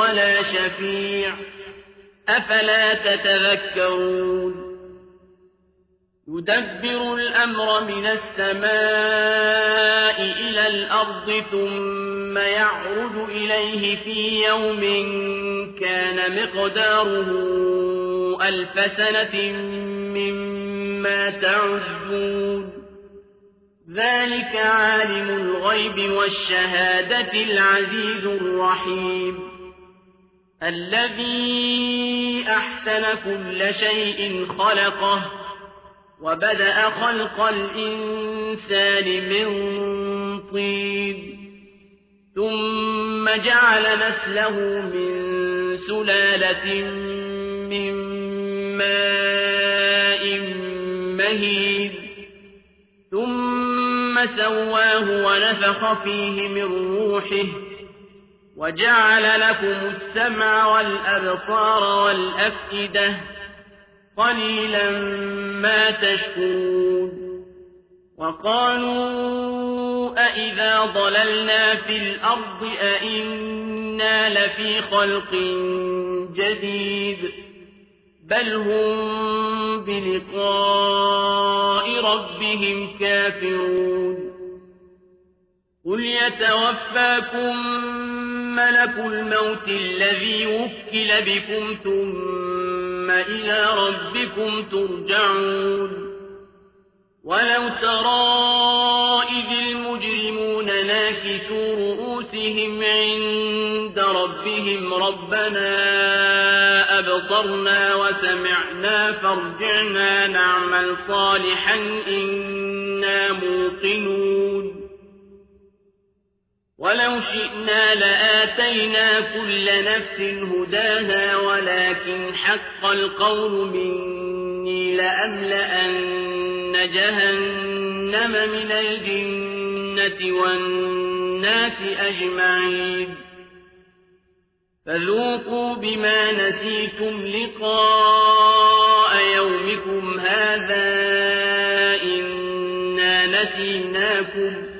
ولا شفيع. أفلا تتذكرون؟ يدبر الأمر من السماء إلى الأرض ثم يعرج إليه في يوم كان مقداره ألف سنة مما تعدون. ذلك عالم الغيب والشهادة العزيز الرحيم. الذي أحسن كل شيء خلقه وبدأ خلق الإنسان من طين ثم جعل نسله من سلالة من ماء مهيد ثم سواه ونفخ فيه من روحه وجعل لكم السمع والأبصار والأفئدة قليلا ما تشكرون وقالوا أئذا ضللنا في الأرض أئنا لفي خلق جديد بل هم بلقاء ربهم كافرون قل يتوفاكم ملك الموت الذي وكل بكم ثم إلى ربكم ترجعون ولو ترى إذ المجرمون ناكسوا رؤوسهم عند ربهم ربنا أبصرنا وسمعنا فارجعنا نعمل صالحا إنا موقنون ولو شئنا لآتينا كل نفس هداها ولكن حق القول مني لأملأن جهنم من الجنة والناس أجمعين. فذوقوا بما نسيتم لقاء يومكم هذا إنا نسيناكم.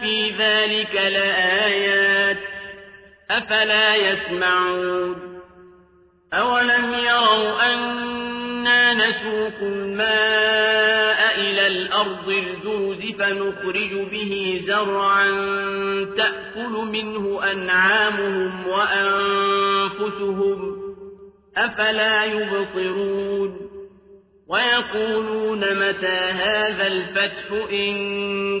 في ذلك لآيات أفلا يسمعون أولم يروا أنا نسوق الماء إلى الأرض الجوز فنخرج به زرعا تأكل منه أنعامهم وأنفسهم أفلا يبصرون ويقولون متى هذا الفتح إن